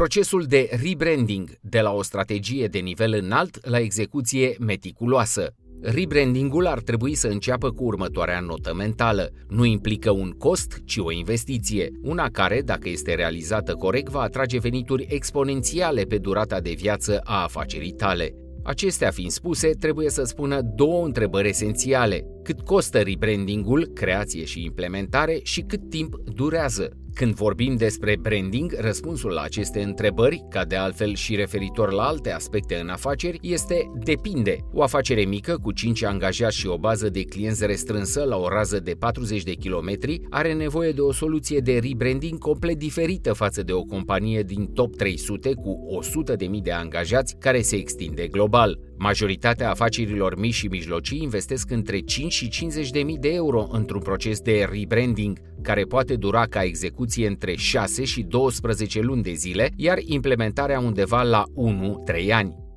Procesul de rebranding de la o strategie de nivel înalt la execuție meticuloasă. Rebrandingul ar trebui să înceapă cu următoarea notă mentală. Nu implică un cost, ci o investiție, una care, dacă este realizată corect, va atrage venituri exponențiale pe durata de viață a afacerii tale. Acestea fiind spuse, trebuie să spună două întrebări esențiale. Cât costă rebrandingul, creație și implementare și cât timp durează? Când vorbim despre branding, răspunsul la aceste întrebări, ca de altfel și referitor la alte aspecte în afaceri, este depinde. O afacere mică cu 5 angajați și o bază de clienți restrânsă la o rază de 40 de kilometri are nevoie de o soluție de rebranding complet diferită față de o companie din top 300 cu 100.000 de angajați care se extinde global. Majoritatea afacerilor mici și mijlocii investesc între 5 și 50 de mii de euro într-un proces de rebranding, care poate dura ca execuție între 6 și 12 luni de zile, iar implementarea undeva la 1-3 ani.